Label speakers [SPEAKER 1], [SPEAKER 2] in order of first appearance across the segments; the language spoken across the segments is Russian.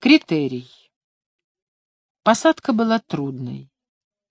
[SPEAKER 1] Критерий. Посадка была трудной.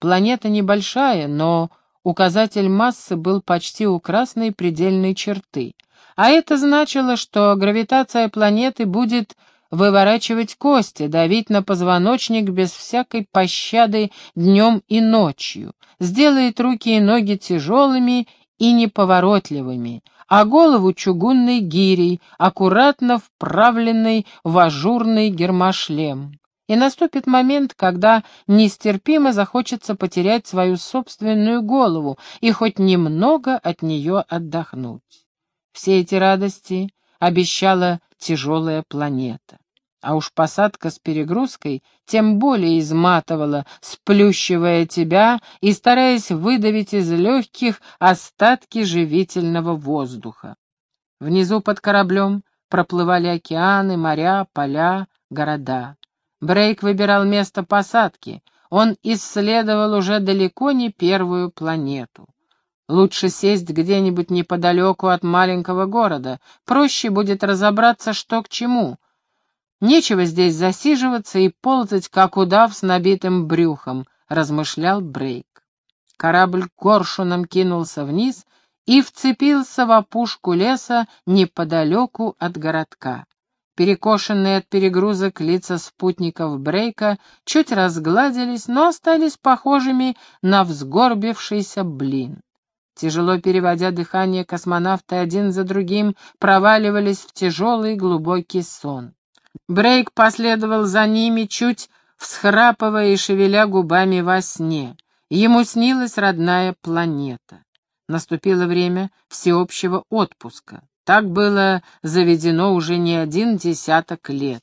[SPEAKER 1] Планета небольшая, но указатель массы был почти у красной предельной черты, а это значило, что гравитация планеты будет выворачивать кости, давить на позвоночник без всякой пощады днем и ночью, сделает руки и ноги тяжелыми и неповоротливыми, а голову чугунной гирей, аккуратно вправленной в ажурный гермошлем. И наступит момент, когда нестерпимо захочется потерять свою собственную голову и хоть немного от нее отдохнуть. Все эти радости обещала тяжелая планета. А уж посадка с перегрузкой тем более изматывала, сплющивая тебя и стараясь выдавить из легких остатки живительного воздуха. Внизу под кораблем проплывали океаны, моря, поля, города. Брейк выбирал место посадки. Он исследовал уже далеко не первую планету. Лучше сесть где-нибудь неподалеку от маленького города. Проще будет разобраться, что к чему — Нечего здесь засиживаться и ползать, как удав с набитым брюхом, размышлял Брейк. Корабль коршуном кинулся вниз и вцепился в опушку леса неподалеку от городка. Перекошенные от перегрузок лица спутников Брейка чуть разгладились, но остались похожими на взгорбившийся блин. Тяжело переводя дыхание, космонавты один за другим проваливались в тяжелый глубокий сон. Брейк последовал за ними, чуть всхрапывая и шевеля губами во сне. Ему снилась родная планета. Наступило время всеобщего отпуска. Так было заведено уже не один десяток лет.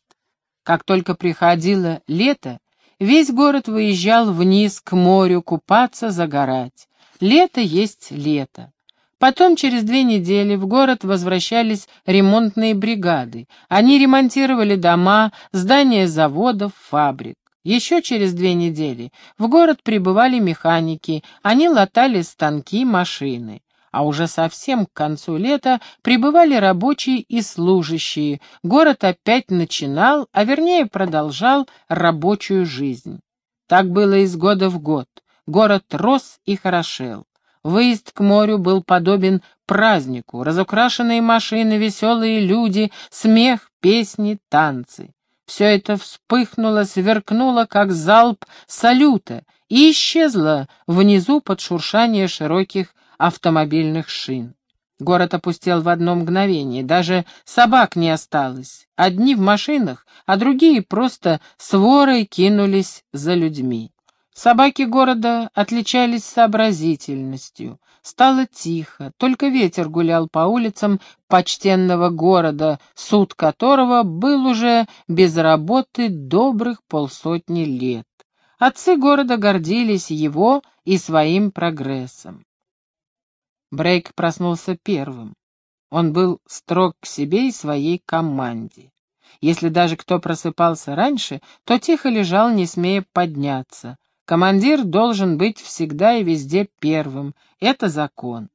[SPEAKER 1] Как только приходило лето, весь город выезжал вниз к морю купаться, загорать. Лето есть лето. Потом, через две недели, в город возвращались ремонтные бригады. Они ремонтировали дома, здания заводов, фабрик. Еще через две недели в город прибывали механики, они латали станки, машины. А уже совсем к концу лета прибывали рабочие и служащие. Город опять начинал, а вернее продолжал рабочую жизнь. Так было из года в год. Город рос и хорошел. Выезд к морю был подобен празднику, разукрашенные машины, веселые люди, смех, песни, танцы. Все это вспыхнуло, сверкнуло, как залп салюта, и исчезло внизу под шуршание широких автомобильных шин. Город опустел в одно мгновение, даже собак не осталось. Одни в машинах, а другие просто сворой кинулись за людьми. Собаки города отличались сообразительностью. Стало тихо, только ветер гулял по улицам почтенного города, суд которого был уже без работы добрых полсотни лет. Отцы города гордились его и своим прогрессом. Брейк проснулся первым. Он был строг к себе и своей команде. Если даже кто просыпался раньше, то тихо лежал, не смея подняться. Командир должен быть всегда и везде первым. Это закон.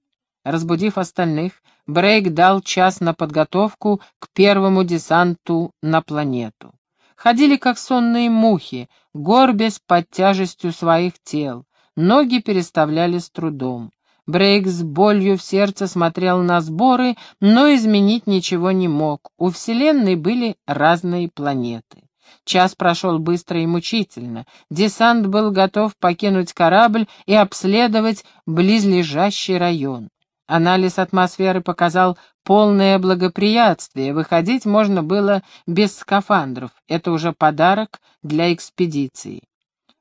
[SPEAKER 1] Разбудив остальных, Брейк дал час на подготовку к первому десанту на планету. Ходили как сонные мухи, горбясь под тяжестью своих тел. Ноги переставляли с трудом. Брейк с болью в сердце смотрел на сборы, но изменить ничего не мог. У Вселенной были разные планеты. Час прошел быстро и мучительно. Десант был готов покинуть корабль и обследовать близлежащий район. Анализ атмосферы показал полное благоприятствие. Выходить можно было без скафандров. Это уже подарок для экспедиции.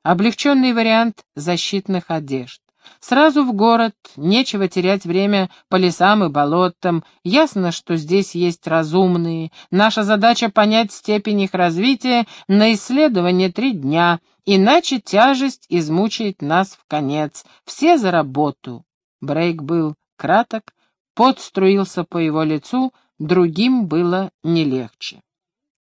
[SPEAKER 1] Облегченный вариант защитных одежд. Сразу в город, нечего терять время по лесам и болотам. Ясно, что здесь есть разумные. Наша задача понять степень их развития на исследование три дня, иначе тяжесть измучает нас в конец. Все за работу. Брейк был краток, пот струился по его лицу, другим было не легче.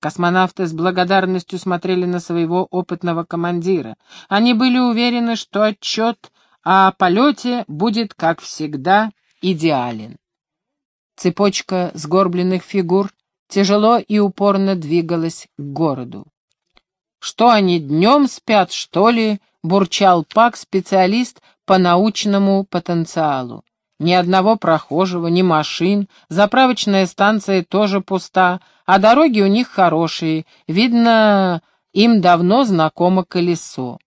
[SPEAKER 1] Космонавты с благодарностью смотрели на своего опытного командира. Они были уверены, что отчет а о полете будет, как всегда, идеален. Цепочка сгорбленных фигур тяжело и упорно двигалась к городу. Что они днем спят, что ли?» — бурчал Пак, специалист по научному потенциалу. Ни одного прохожего, ни машин, заправочная станция тоже пуста, а дороги у них хорошие, видно, им давно знакомо колесо.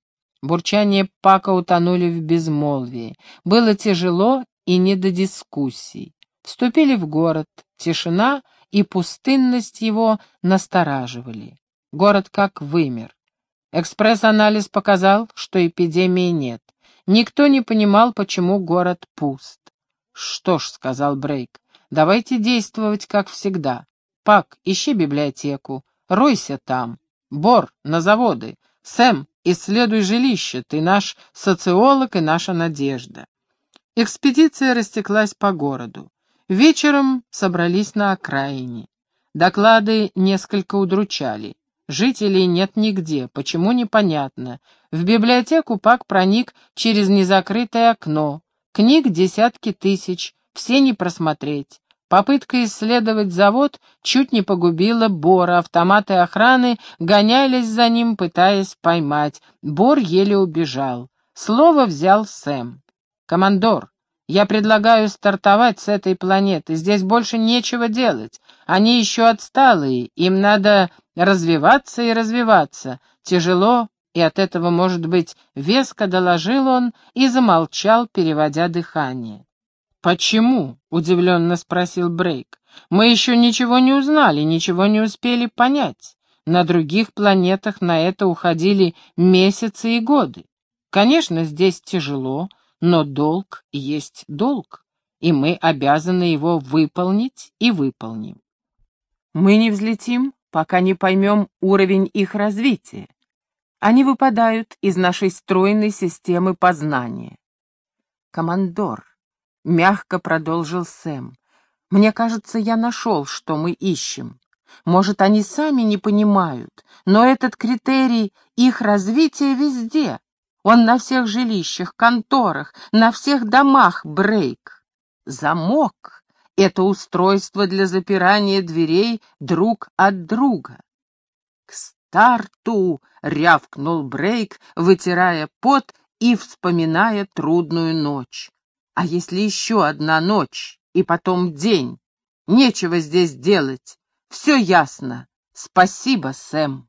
[SPEAKER 1] Бурчание Пака утонули в безмолвии. Было тяжело и не до дискуссий. Вступили в город, тишина и пустынность его настораживали. Город как вымер. Экспресс-анализ показал, что эпидемии нет. Никто не понимал, почему город пуст. «Что ж», — сказал Брейк, — «давайте действовать, как всегда. Пак, ищи библиотеку, ройся там. Бор, на заводы. Сэм, исследуй жилище, ты наш социолог и наша надежда». Экспедиция растеклась по городу. Вечером собрались на окраине. Доклады несколько удручали. Жителей нет нигде, почему непонятно. В библиотеку Пак проник через незакрытое окно. Книг десятки тысяч, все не просмотреть. Попытка исследовать завод чуть не погубила Бора, автоматы охраны гонялись за ним, пытаясь поймать. Бор еле убежал. Слово взял Сэм. «Командор, я предлагаю стартовать с этой планеты. Здесь больше нечего делать. Они еще отсталые, им надо развиваться и развиваться. Тяжело, и от этого, может быть, веско доложил он и замолчал, переводя дыхание. «Почему?» — удивленно спросил Брейк. «Мы еще ничего не узнали, ничего не успели понять. На других планетах на это уходили месяцы и годы. Конечно, здесь тяжело, но долг есть долг, и мы обязаны его выполнить и выполним. Мы не взлетим, пока не поймем уровень их развития. Они выпадают из нашей стройной системы познания. Командор, мягко продолжил Сэм, мне кажется, я нашел, что мы ищем. Может, они сами не понимают, но этот критерий их развития везде. Он на всех жилищах, конторах, на всех домах брейк. Замок — это устройство для запирания дверей друг от друга старту!» — рявкнул Брейк, вытирая пот и вспоминая трудную ночь. «А если еще одна ночь и потом день? Нечего здесь делать. Все ясно. Спасибо, Сэм».